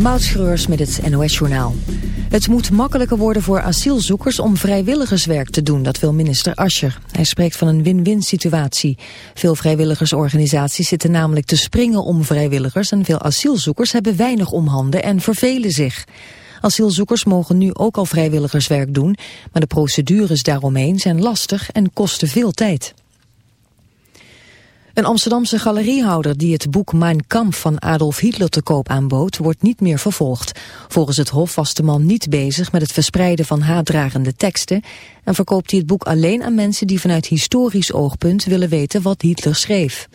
Moutschreurs met het NOS-journaal. Het moet makkelijker worden voor asielzoekers om vrijwilligerswerk te doen, dat wil minister Ascher. Hij spreekt van een win-win situatie. Veel vrijwilligersorganisaties zitten namelijk te springen om vrijwilligers... en veel asielzoekers hebben weinig om handen en vervelen zich. Asielzoekers mogen nu ook al vrijwilligerswerk doen... maar de procedures daaromheen zijn lastig en kosten veel tijd. Een Amsterdamse galeriehouder die het boek Mein Kampf van Adolf Hitler te koop aanbood, wordt niet meer vervolgd. Volgens het Hof was de man niet bezig met het verspreiden van haatdragende teksten en verkoopt hij het boek alleen aan mensen die vanuit historisch oogpunt willen weten wat Hitler schreef.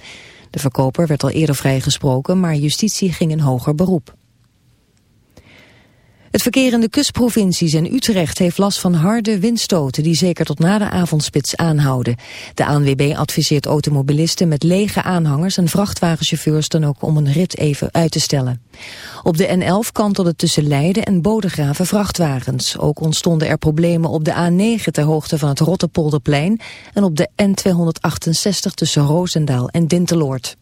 De verkoper werd al eerder vrijgesproken, maar justitie ging in hoger beroep. Het verkeer in de kustprovincies en Utrecht heeft last van harde windstoten die zeker tot na de avondspits aanhouden. De ANWB adviseert automobilisten met lege aanhangers en vrachtwagenchauffeurs dan ook om een rit even uit te stellen. Op de N11 kantelde tussen Leiden en Bodegraven vrachtwagens. Ook ontstonden er problemen op de A9 ter hoogte van het Rottepolderplein en op de N268 tussen Roosendaal en Dinteloord.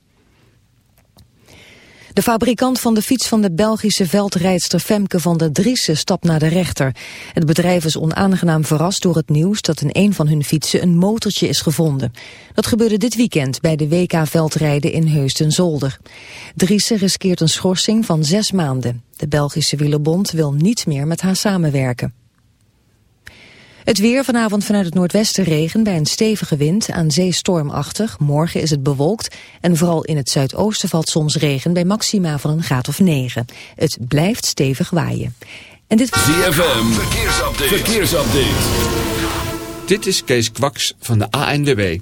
De fabrikant van de fiets van de Belgische veldrijdster Femke van der Driessen stapt naar de rechter. Het bedrijf is onaangenaam verrast door het nieuws dat in een van hun fietsen een motortje is gevonden. Dat gebeurde dit weekend bij de WK veldrijden in Heusden-Zolder. Driessen riskeert een schorsing van zes maanden. De Belgische wielerbond wil niet meer met haar samenwerken. Het weer vanavond vanuit het noordwesten regen bij een stevige wind, aan zee stormachtig. Morgen is het bewolkt en vooral in het zuidoosten valt soms regen bij maxima van een graad of 9. Het blijft stevig waaien. En dit... ZFM, verkeersupdate. verkeersupdate. Dit is Kees Kwaks van de ANWB.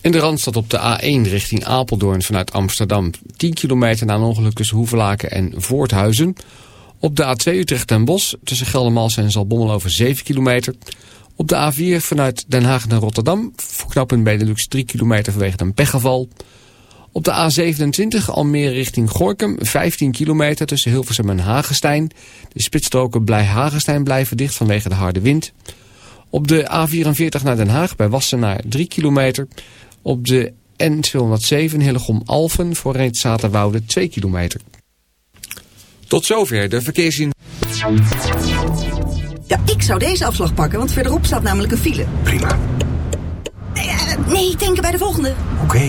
In de Randstad op de A1 richting Apeldoorn vanuit Amsterdam. 10 kilometer na een ongeluk tussen Hoevelaken en Voorthuizen... Op de A2 Utrecht en Bos tussen Geldermals en Zalbommel over 7 kilometer. Op de A4 vanuit Den Haag naar Rotterdam voor knooppunt Benelux 3 kilometer vanwege een pechgeval. Op de A27 Almere richting Gorkum 15 kilometer tussen Hilversum en Hagestein. De spitsstroken blij Hagestein blijven dicht vanwege de harde wind. Op de A44 naar Den Haag bij Wassenaar 3 kilometer. Op de N207 Hillegom-Alphen voor Reet Zaterwoude 2 kilometer. Tot zover de verkeersin. Ja, ik zou deze afslag pakken, want verderop staat namelijk een file. Prima. Nee, uh, nee denken bij de volgende. Oké.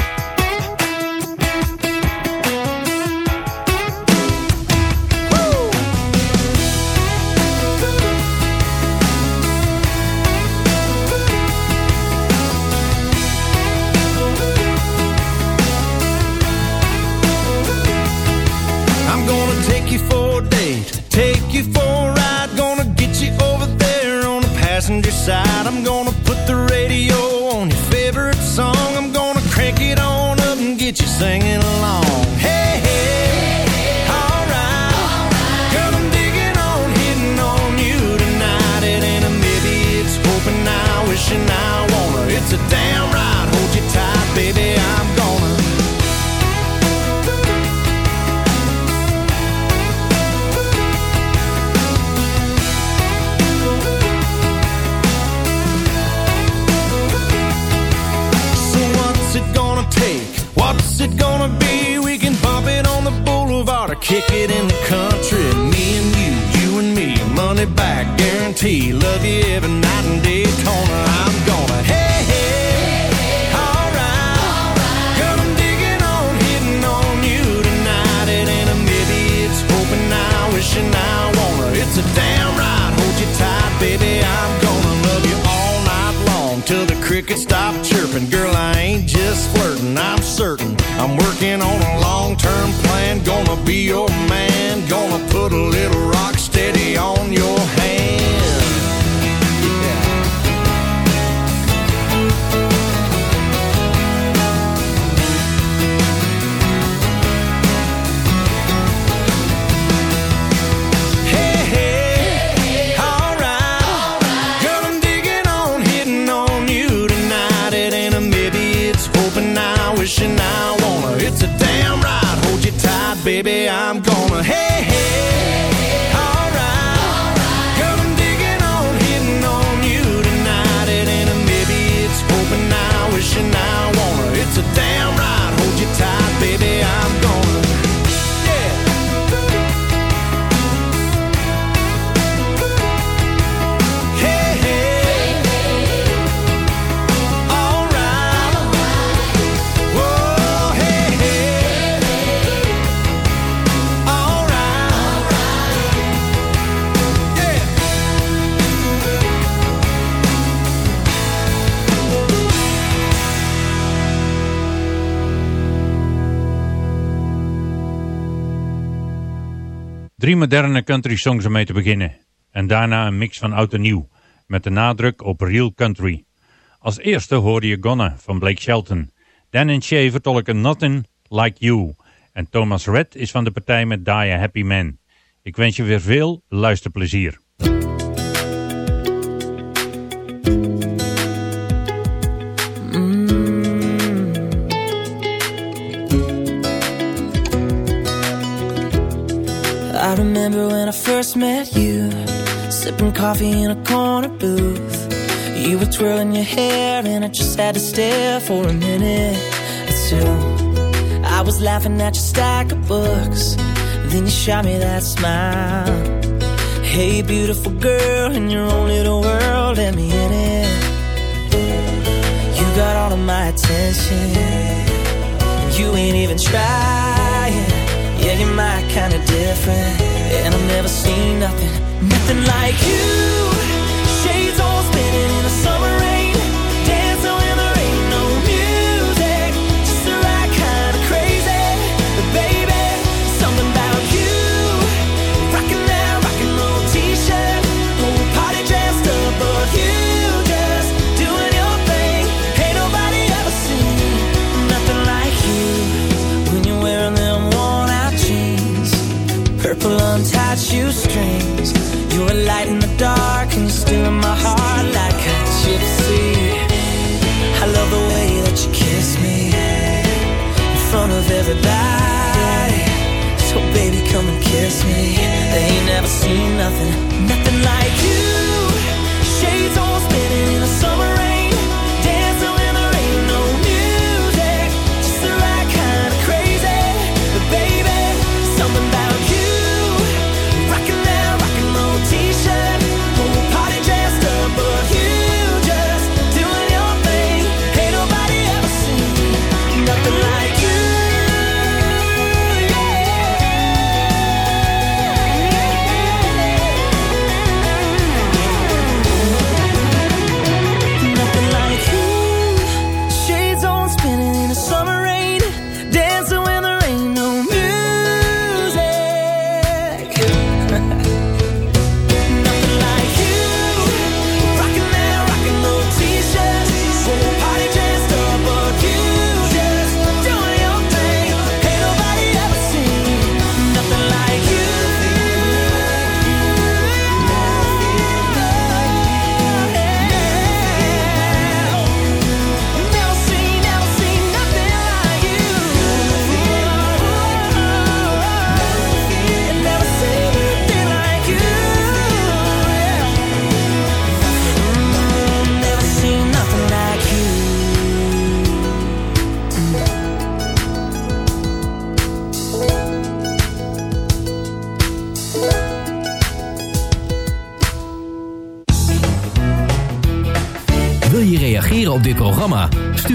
Guarantee. Love you every moderne country songs om mee te beginnen. En daarna een mix van oud en nieuw, met de nadruk op real country. Als eerste hoorde je Gonna van Blake Shelton. Dan en Shay vertolken Nothing Like You. En Thomas Red is van de partij met Die Happy Man. Ik wens je weer veel luisterplezier. First met you, sipping coffee in a corner booth. You were twirling your hair, and I just had to stare for a minute or two. I was laughing at your stack of books, then you shot me that smile. Hey, beautiful girl, in your own little world, let me in it. You got all of my attention. You ain't even trying. Yeah, you're my kind of different. And I've never seen nothing, nothing like you. Dark And in my heart like a gypsy. I love the way that you kiss me In front of everybody. So baby come and kiss me. They ain't never seen nothing Nothing like you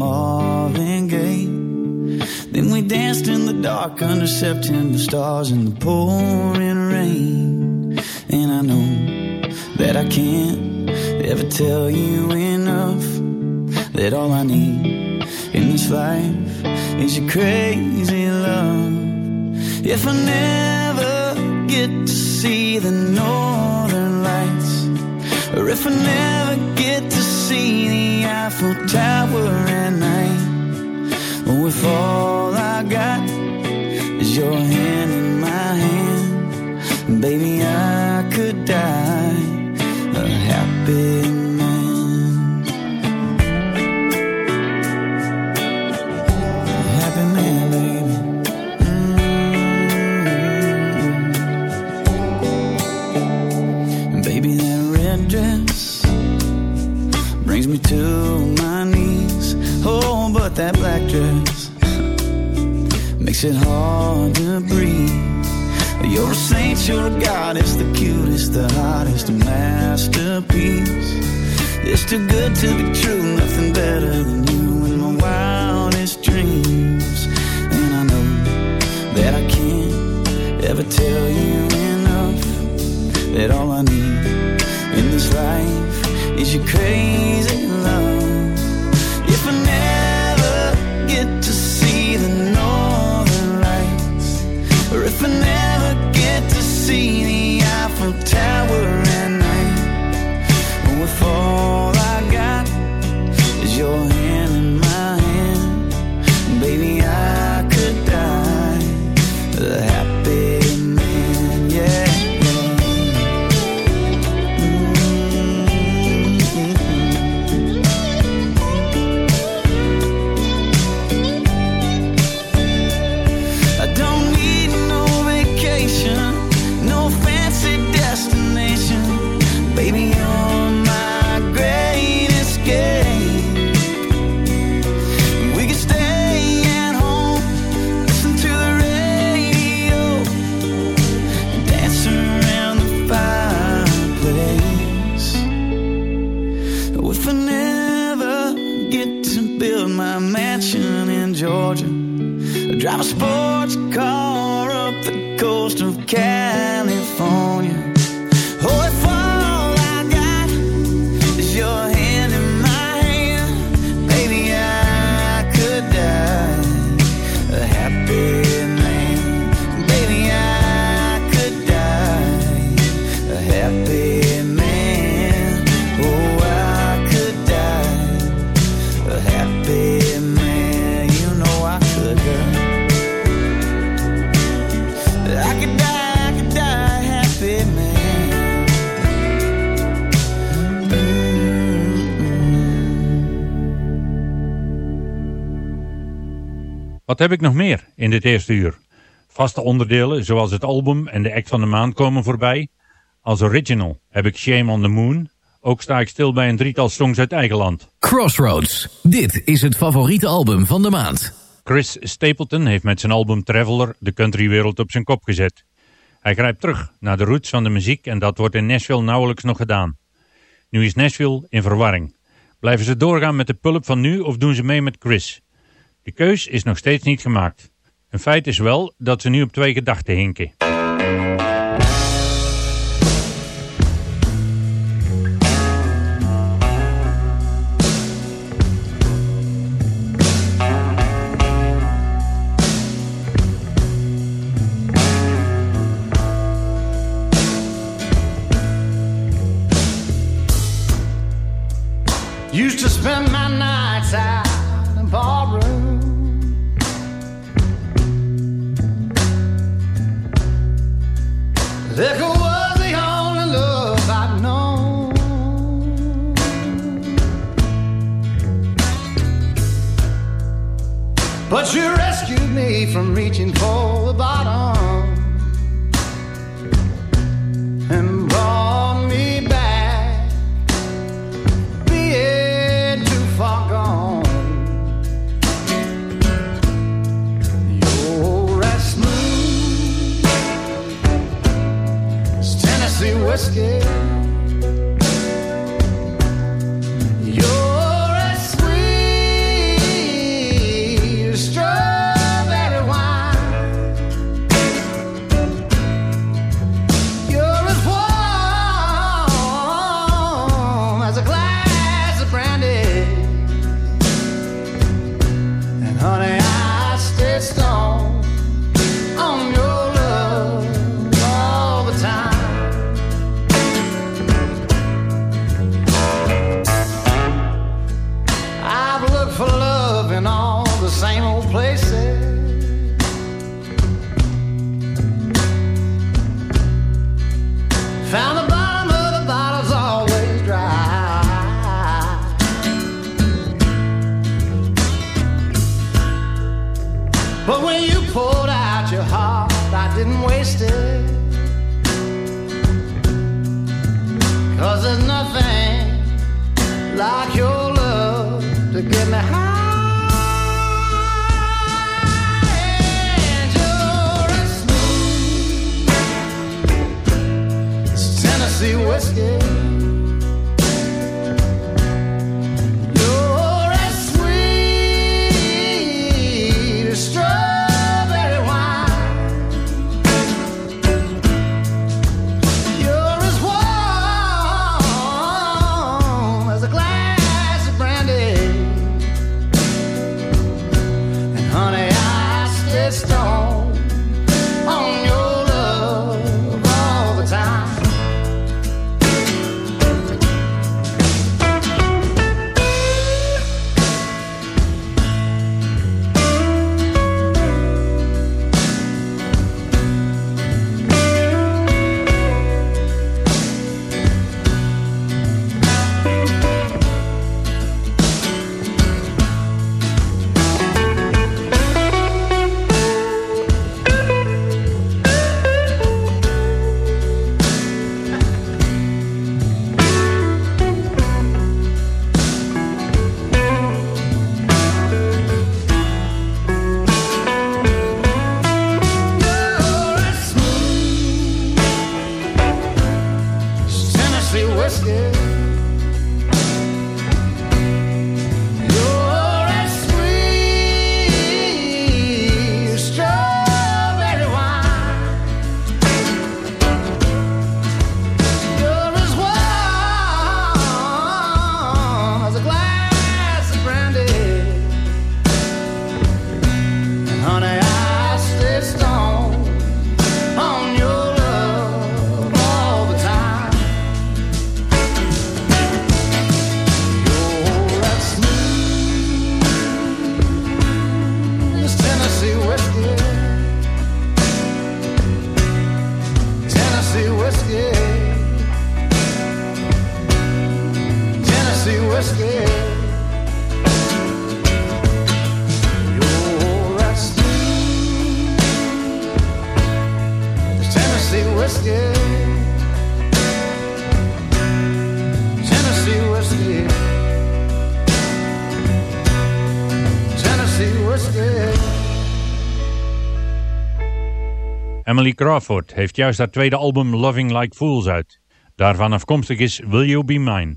Marvin Gaye. Then we danced in the dark under September stars in the pouring rain. And I know that I can't ever tell you enough that all I need in this life is your crazy love. If I never get to see the northern lights, or if I never get to see the Eiffel Tower at night, or if all I got is your hand in my hand, baby, I could die a. Happy makes it hard to breathe. You're a saint, you're a goddess, the cutest, the hottest, masterpiece. It's too good to be true, nothing better than you in my wildest dreams. And I know that I can't ever tell you enough that all I need in this life is your crazy love. See the Eiffel Tower at night, or heb ik nog meer in dit eerste uur? Vaste onderdelen zoals het album en de act van de maand komen voorbij. Als original heb ik Shame on the Moon. Ook sta ik stil bij een drietal songs uit eigen land. Crossroads. Dit is het favoriete album van de maand. Chris Stapleton heeft met zijn album Traveler de countrywereld op zijn kop gezet. Hij grijpt terug naar de roots van de muziek en dat wordt in Nashville nauwelijks nog gedaan. Nu is Nashville in verwarring. Blijven ze doorgaan met de pulp van nu of doen ze mee met Chris? De keus is nog steeds niet gemaakt. Een feit is wel dat ze nu op twee gedachten hinken. Found the bottom of the bottle's always dry. But when you pulled out your heart, I didn't waste it. Cause there's nothing like your love to get me high. Emily Crawford heeft juist haar tweede album Loving Like Fools uit. Daarvan afkomstig is Will You Be Mine.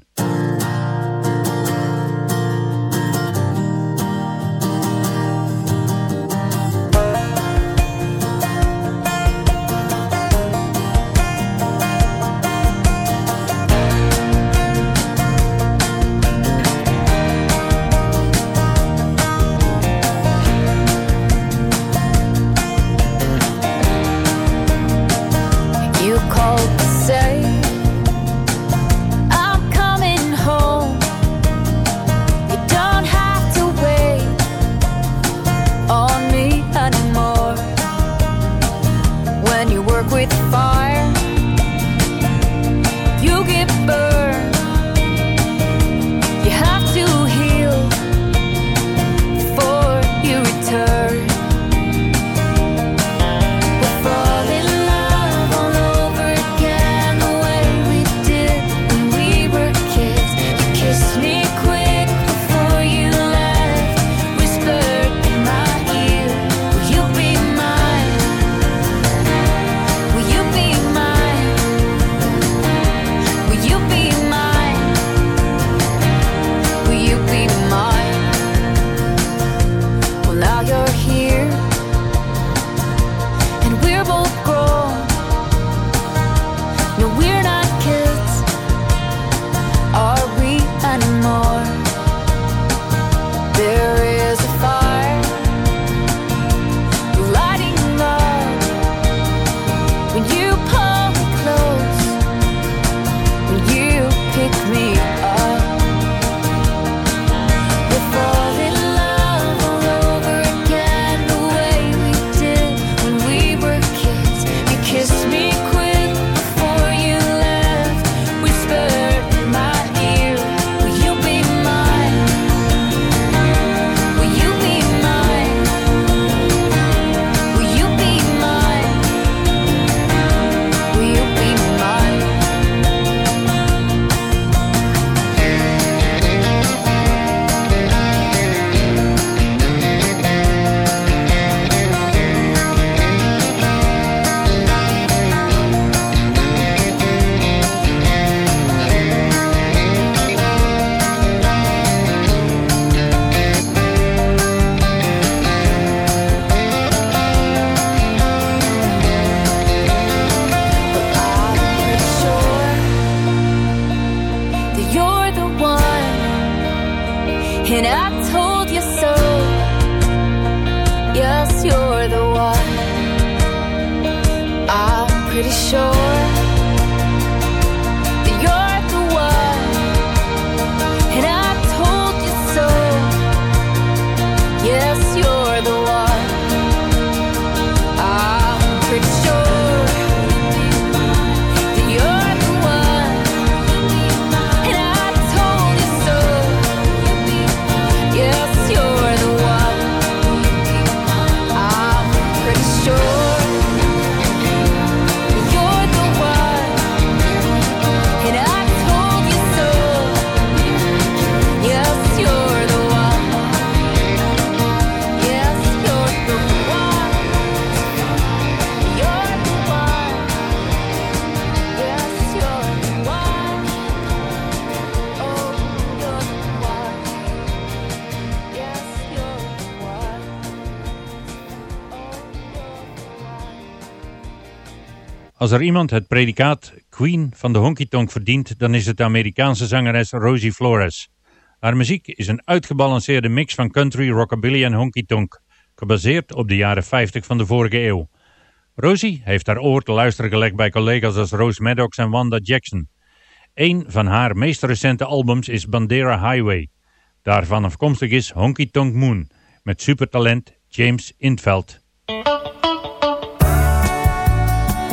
er iemand het predicaat Queen van de Honky Tonk verdient, dan is het de Amerikaanse zangeres Rosie Flores. Haar muziek is een uitgebalanceerde mix van country, rockabilly en honky tonk, gebaseerd op de jaren 50 van de vorige eeuw. Rosie heeft haar oor te luisteren gelegd bij collega's als Rose Maddox en Wanda Jackson. Een van haar meest recente albums is Bandera Highway. Daarvan afkomstig is Honky Tonk Moon met supertalent James Intveld.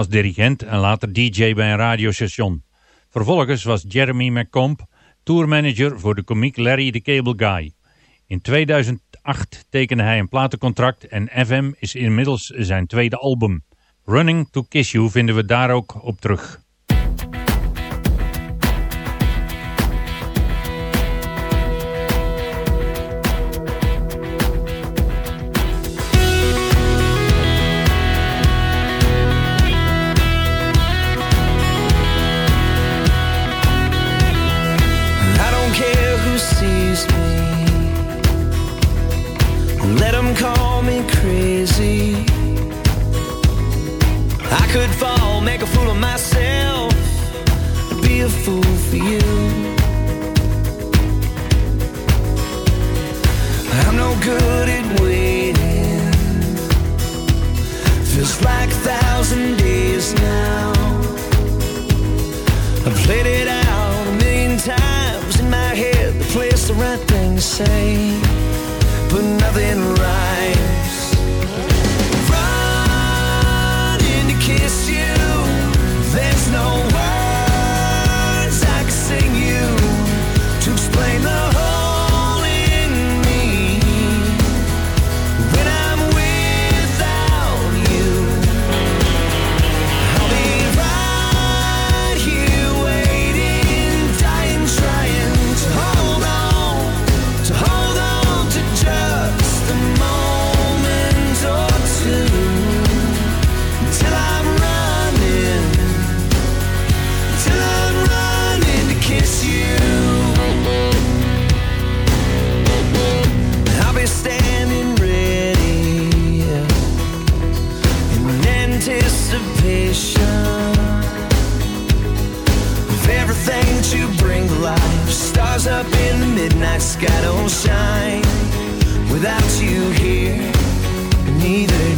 als dirigent en later DJ bij een radiostation. Vervolgens was Jeremy McComb tourmanager voor de komiek Larry the Cable Guy. In 2008 tekende hij een platencontract en FM is inmiddels zijn tweede album. Running to Kiss You vinden we daar ook op terug. Sky shine without you here. Neither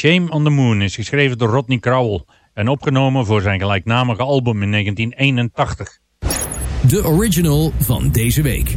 Shame on the Moon is geschreven door Rodney Crowell en opgenomen voor zijn gelijknamige album in 1981. De original van deze week.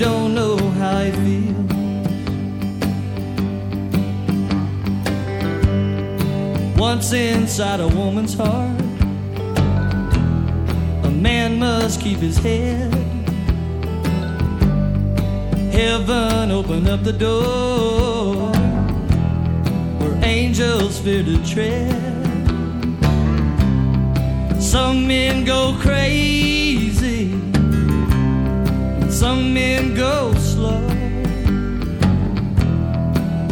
don't know how I feel. Once inside a woman's heart, a man must keep his head. Heaven open up the door where angels fear to tread. Some men go crazy some men go slow,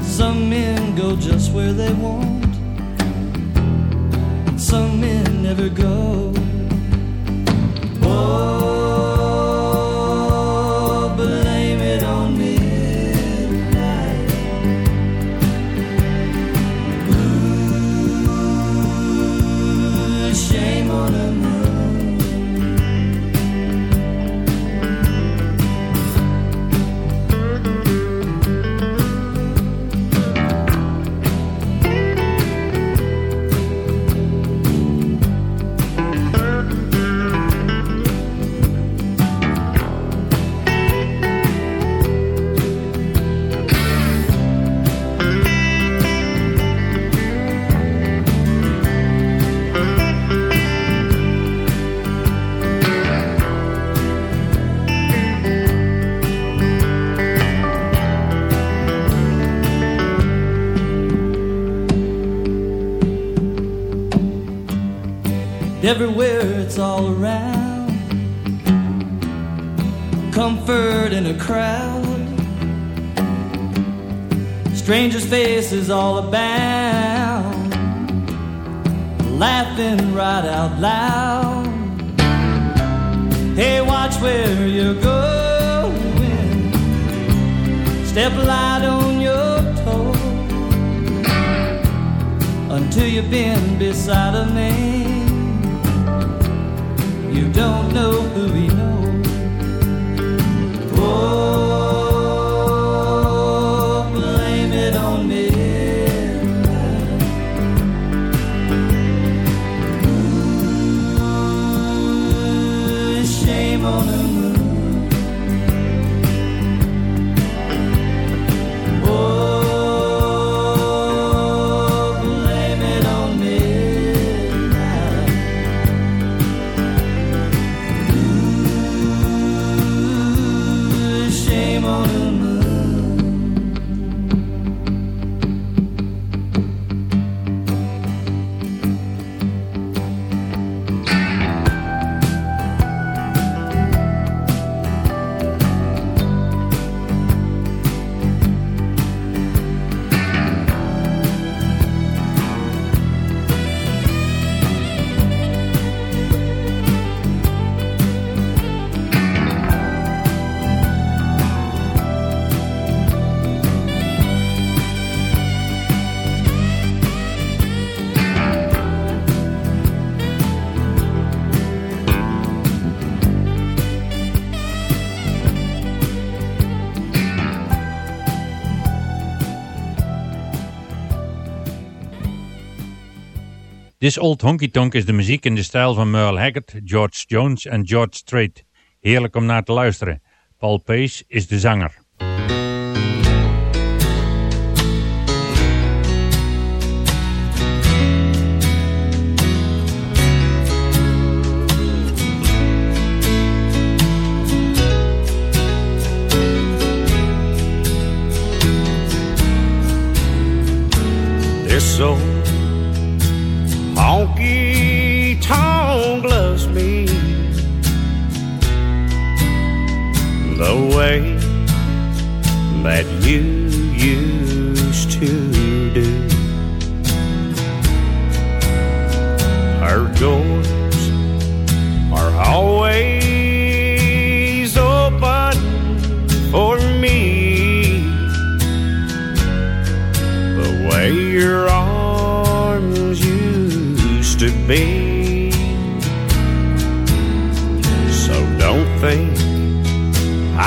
some men go just where they want. Some men never go. In a crowd. Strangers' faces all about, Laughing right out loud. Hey, watch where you're going. Step light on your toe until you've been beside a man you don't know who he This Old Honky Tonk is de muziek in de stijl van Merle Haggard, George Jones en George Strait. Heerlijk om naar te luisteren. Paul Pace is de zanger. This old way that you used to do. Her doors are always open for me the way your arms used to be.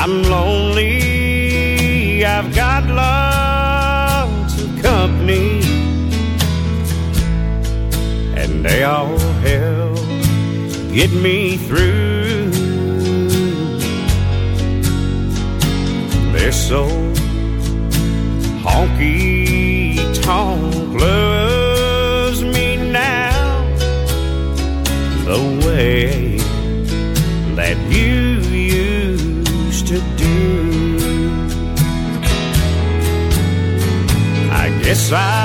I'm lonely. I've got lots of company, and they all help get me through. They're so I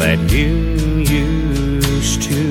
that you used to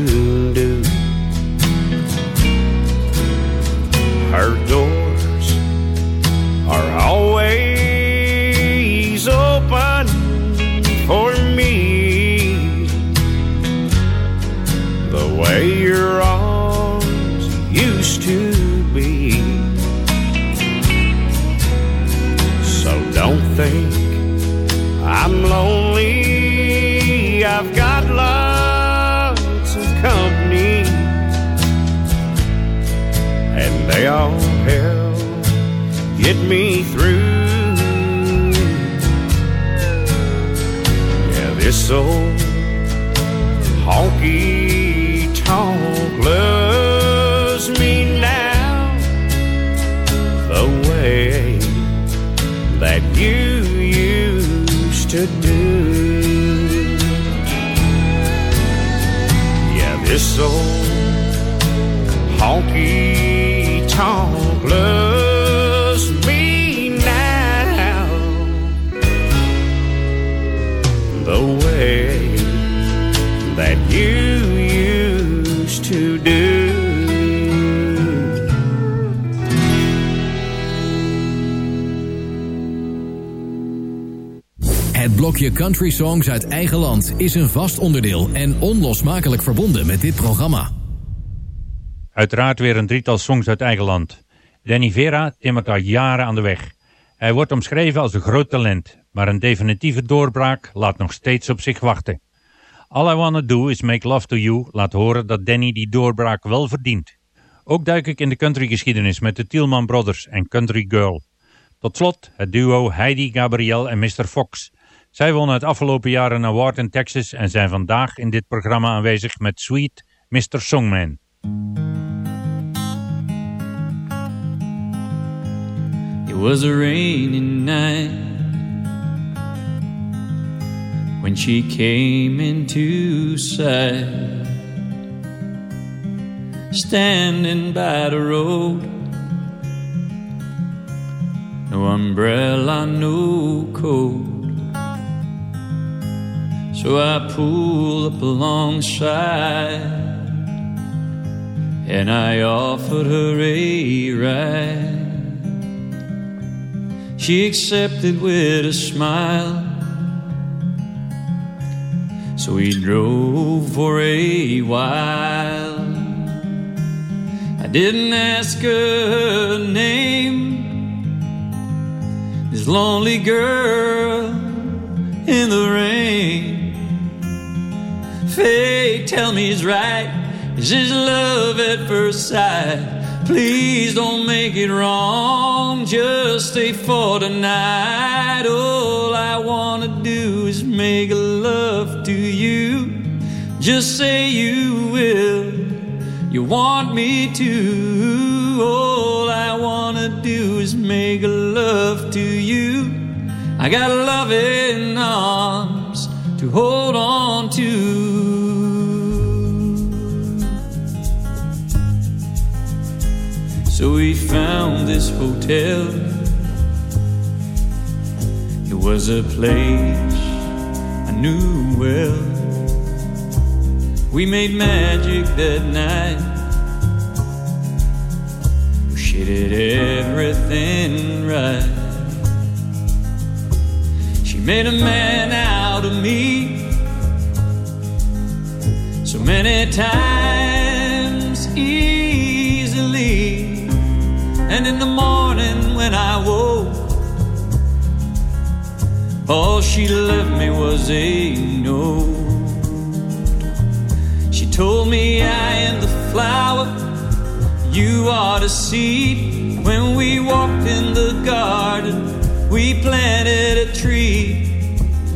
Songs uit eigen land is een vast onderdeel en onlosmakelijk verbonden met dit programma. Uiteraard weer een drietal songs uit eigen land. Danny Vera timmert al jaren aan de weg. Hij wordt omschreven als een groot talent, maar een definitieve doorbraak laat nog steeds op zich wachten. All I Wanna Do Is Make Love To You laat horen dat Danny die doorbraak wel verdient. Ook duik ik in de countrygeschiedenis met de Tielman Brothers en Country Girl. Tot slot het duo Heidi Gabriel en Mr. Fox. Zij wonnen het afgelopen jaar een award in Texas en zijn vandaag in dit programma aanwezig met Sweet Mr. Songman. It was a rainy night when she came into sight. Standing by the road, no umbrella, no coat. So I pulled up alongside and I offered her a ride. She accepted with a smile. So we drove for a while. I didn't ask her name. This lonely girl in the rain. Fate, tell me it's right. This is this love at first sight? Please don't make it wrong. Just stay for tonight. All I wanna do is make a love to you. Just say you will. You want me to. All I wanna do is make love to you. I got loving arms to hold on to. So we found this hotel. It was a place I knew well. We made magic that night. She did everything right. She made a man out of me so many times in the morning when I woke, all she left me was a note. She told me I am the flower, you are the seed. When we walked in the garden, we planted a tree.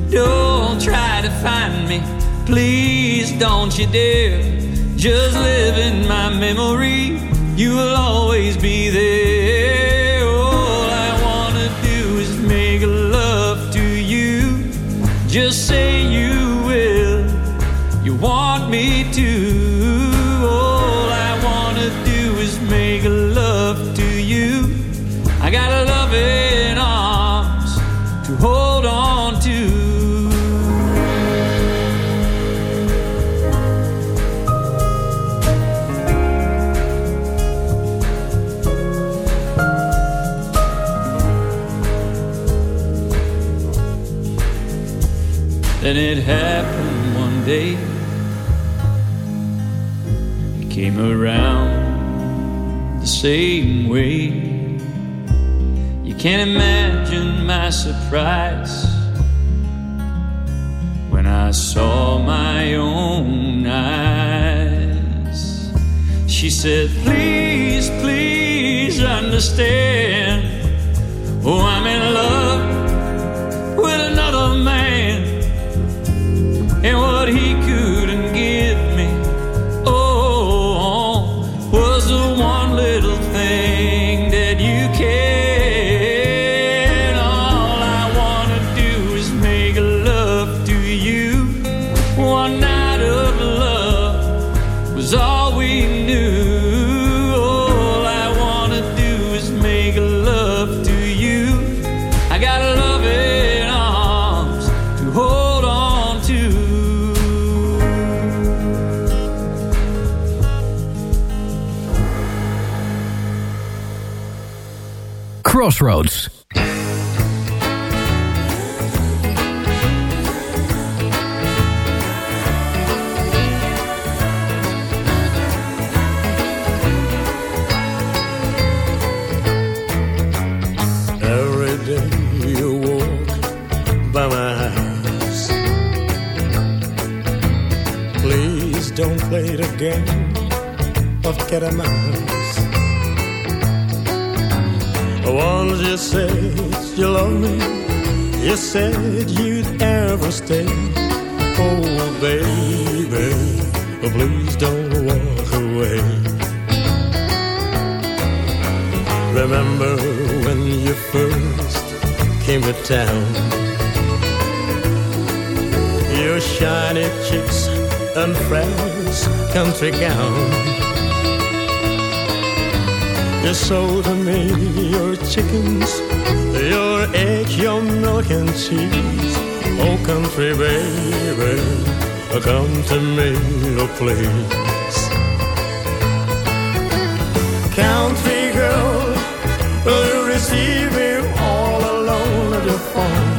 Don't try to find me, please don't you dare. Just live in my memory, you will always be there. Just say you will, you want me to. Around the same way. You can't imagine my surprise when I saw my own eyes. She said, Please, please understand. Oh, I'm in Please don't play the game of cat and mouse. You said you love me, you said you'd ever stay. Oh, baby, oh, please don't walk away. Remember when you first came to town? Your shiny cheeks and fresh country gown. You sold to me your chickens, your eggs, your milk and cheese. Oh, country baby, come to me, oh please. Country girl, will you receive me all alone at your phone?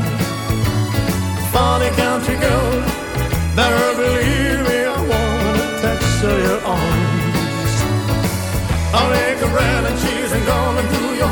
Funny country girl, better believe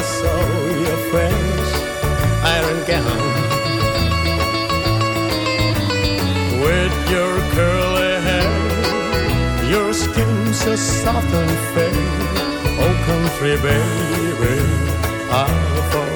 I saw your fresh iron gown with your curly hair, your skin so soft and fair. Oh, country baby, I'll follow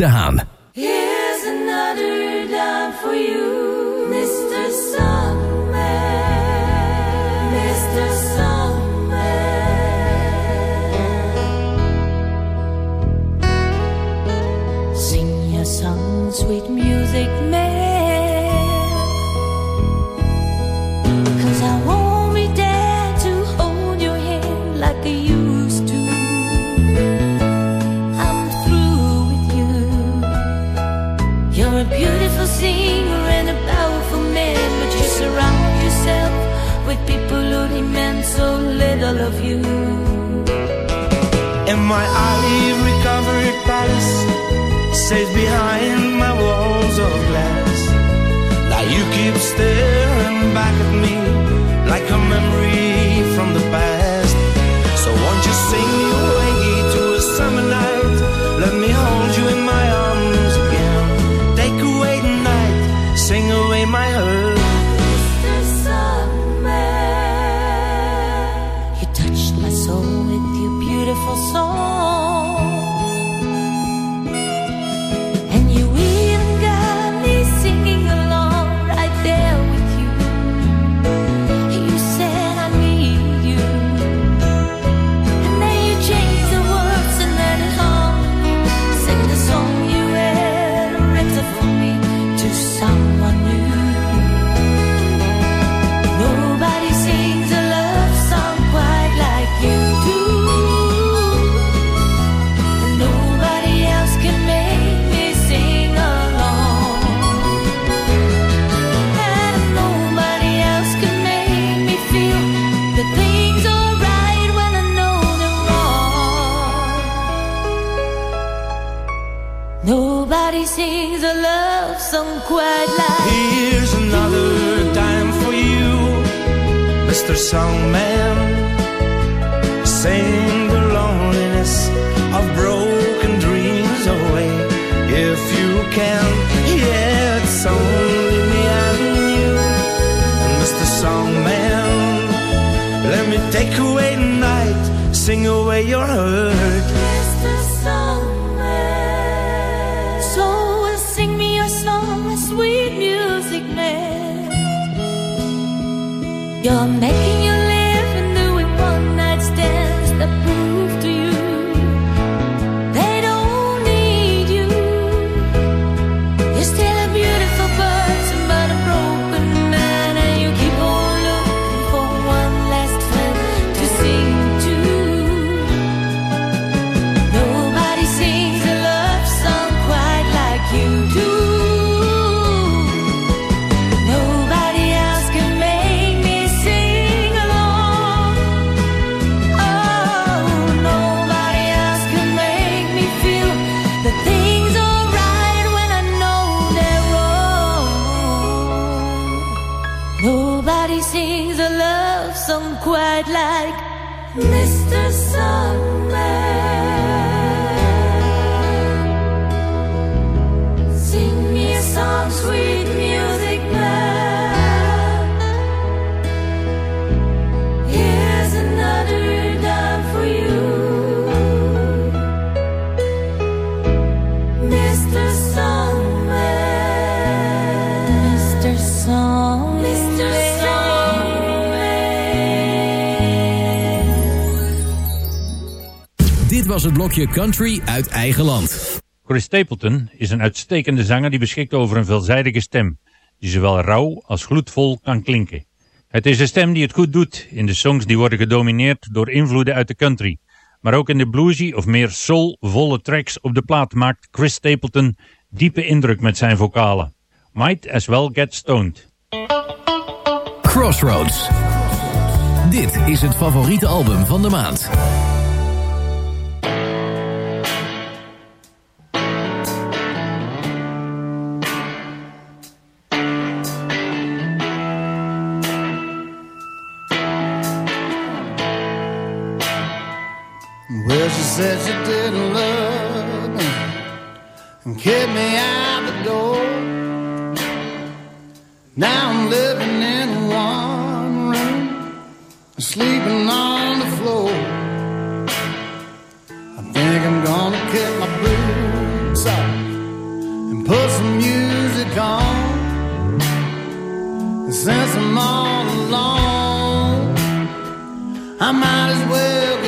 Kees saves behind my walls of glass. Now you keep staring back at me like a memory bright like Mr. Sunman. was het blokje country uit eigen land. Chris Stapleton is een uitstekende zanger die beschikt over een veelzijdige stem, die zowel rauw als gloedvol kan klinken. Het is een stem die het goed doet in de songs die worden gedomineerd door invloeden uit de country. Maar ook in de bluesy of meer soulvolle tracks op de plaat maakt Chris Stapleton diepe indruk met zijn vocalen. Might as well get stoned. Crossroads. Dit is het favoriete album van de maand. said she didn't love me and kicked me out the door. Now I'm living in one room, sleeping on the floor. I think I'm gonna kick my boots off and put some music on. And since I'm all alone, I might as well.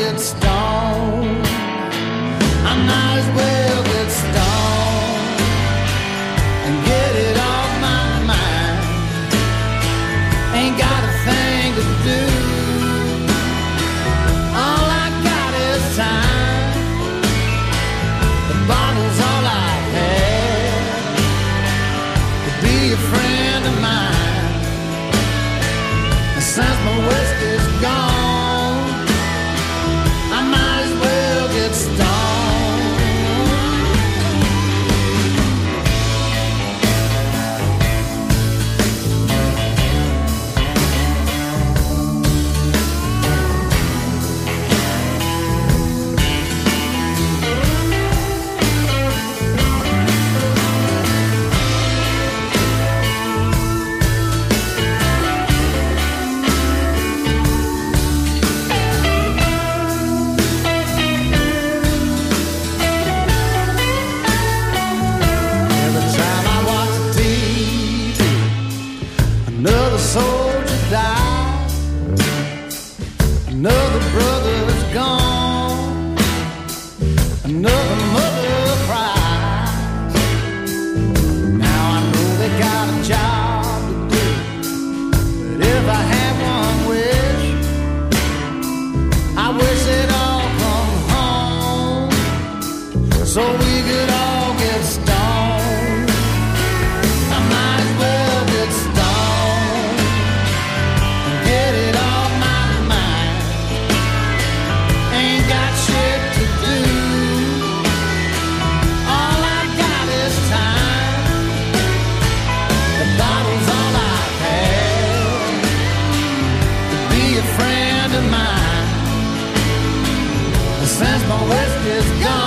Whiskey's gone,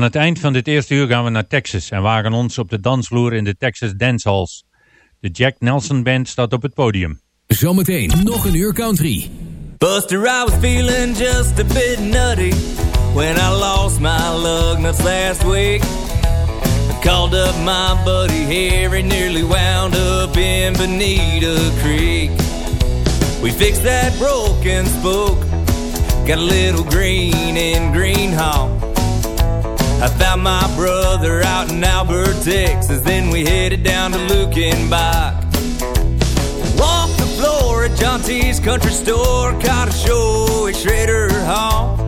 Aan het eind van dit eerste uur gaan we naar Texas en wagen ons op de dansvloer in de Texas Dancehalls. De Jack Nelson Band staat op het podium. Zometeen nog een uur country. Buster, I was feeling just a bit nutty when I lost my lug nuts last week. I called up my buddy Harry, nearly wound up in Bonita Creek. We fixed that broken spoke, got a little green in Greenhawk. I found my brother out in Albert, Texas, then we headed down to Luckenbach. Walked the floor at John T's country store, caught a show at Schrader Hall.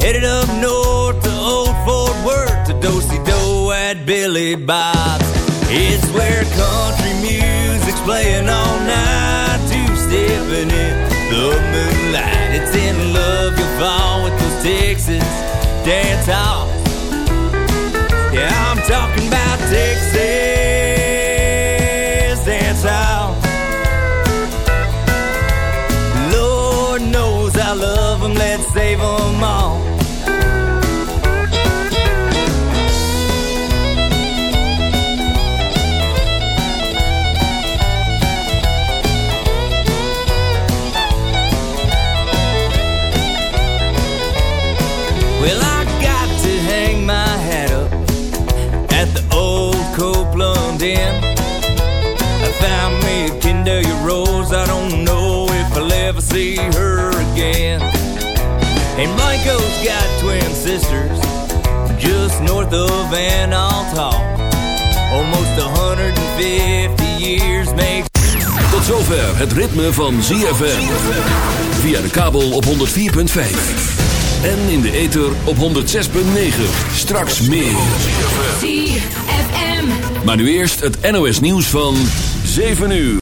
Headed up north to Old Fort Worth to Dosey Do at Billy Bob's. It's where country music's playing all night, two-stepping in the moonlight. It's in love you'll fall with those Texas dance halls. Yeah, I'm talking about Texas if I'll ever see her again. And Blanco's got twin sisters just north of Van Altal. Almost 150 years makes. Tot zover het ritme van ZFM. Via de kabel op 104.5. En in de ether op 106.9. Straks meer. ZFM. Maar nu eerst het NOS nieuws van 7 uur.